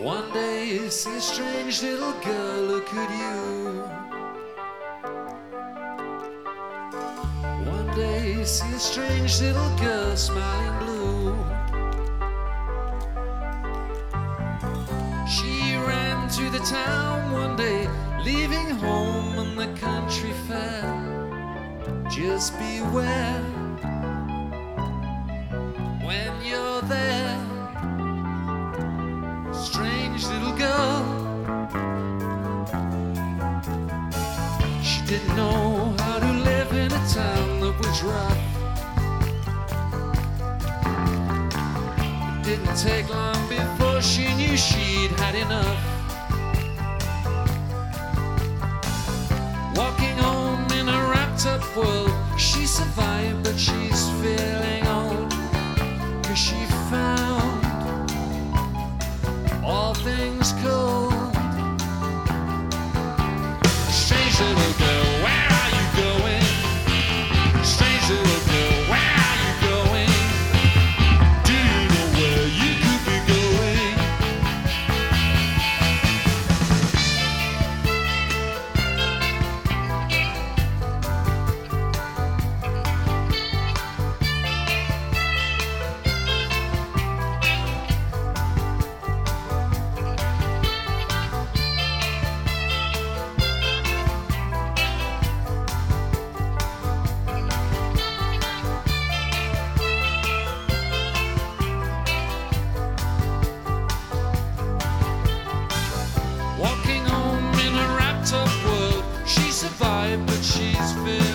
One day you see a strange little girl look at you. One day you see a strange little girl smiling blue. She ran through the town one day, leaving home and the country fair. Just beware didn't know how to live in a town that was rough. It didn't take long before she knew she'd had enough. Walking